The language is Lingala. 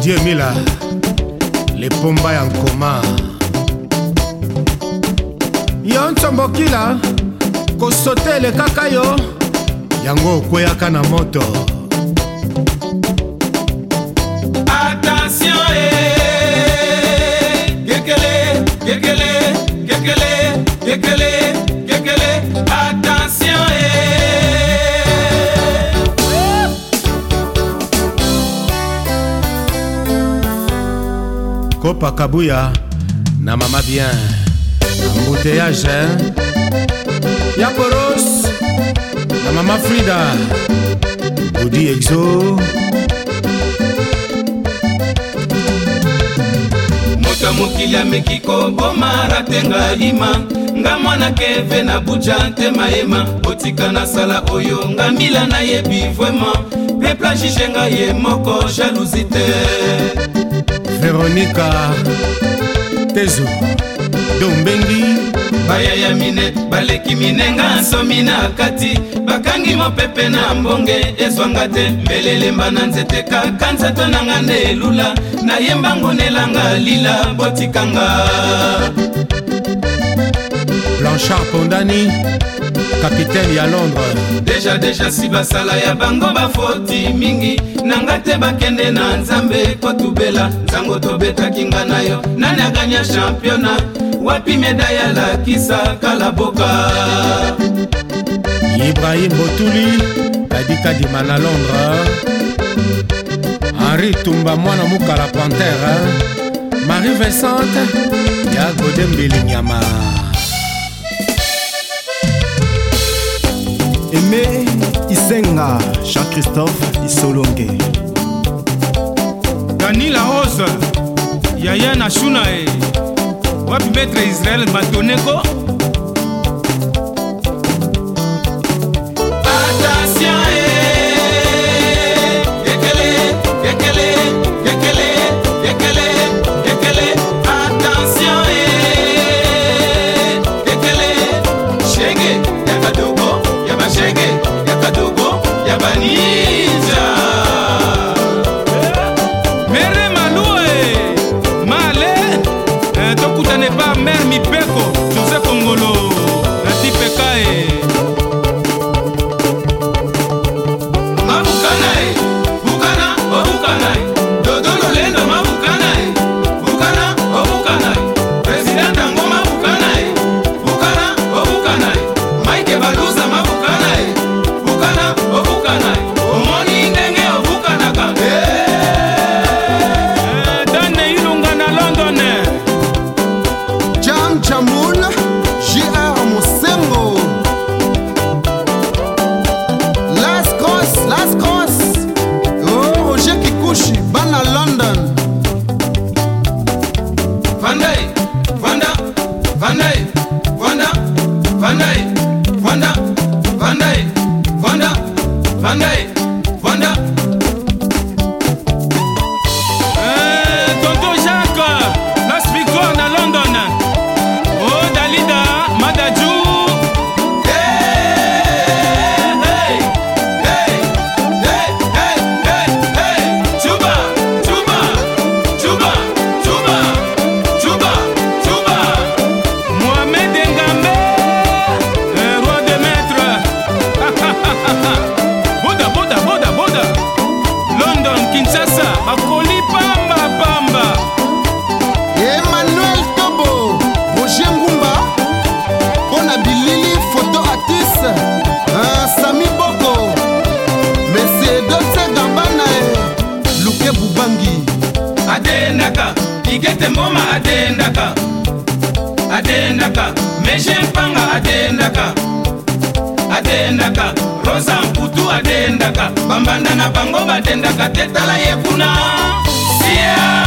dieu mila lepomba ya nkoma yo ntombokila kosote elekaka yo yango okweyaka na moto attention eh. gekele gekele gekele gekele kopa kabuya na mama bien ambuteyage ya boros na mama frida budi exo moto mokili ameki koboma ratenga ima nga mwana keve na buja ntema yema otika nasala oyo nga mbila nayebi vraimen mpe plajijenga ye moko jalousi te veronika tezu dombengi bayaya mine baleki minenga nsomi na kati bakangi mopepe na mbonge ezwanga te mbelelemba na nzete kaka nzato nanga nde elula nayemba ngonelanga lila botikanga blanchard pondani capitaine ya londres deja deja si basala ya bango bafoti mingi nanga te bakende na nzambe kotubela nzango tobetaki nga na yo nani aganya championa wapi medaye alakisa kala boka ibrahim botuli kadikadima na londres henri tumba mwana mokala pantere marie vincente ya godembelingyama aime isenga jean-christophe isolonge danila ose yaya na shuna e wapi maître israel batoneko Van Dijk, Van Dijk, Van Dijk. ngoma adendaka adendaka meshe mpanga adendaka adendaka rosa mputu adendaka bambanda na bango badendaka te tala ye kuna yeah.